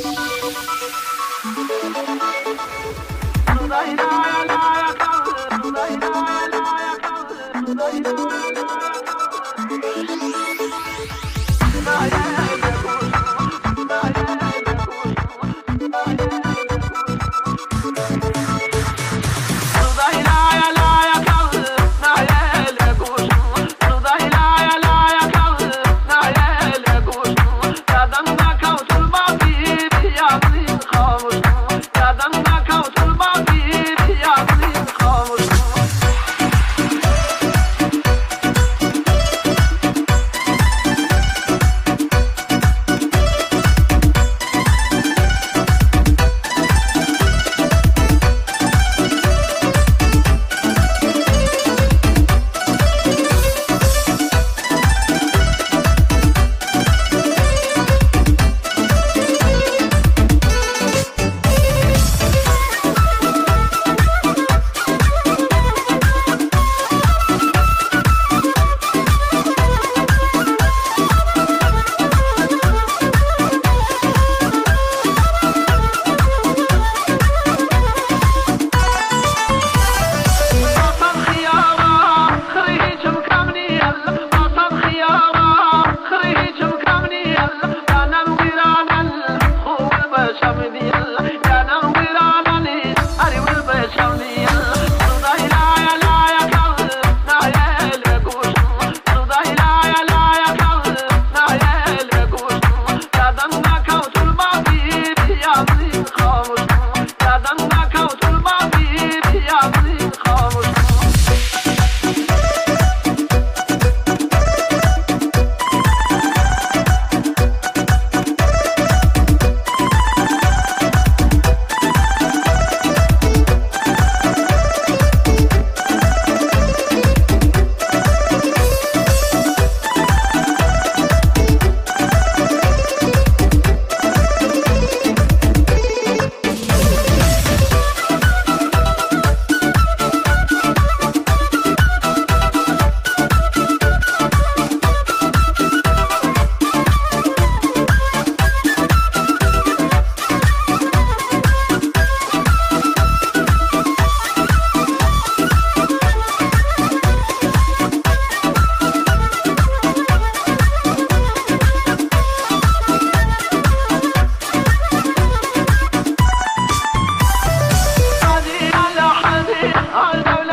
す Oh, All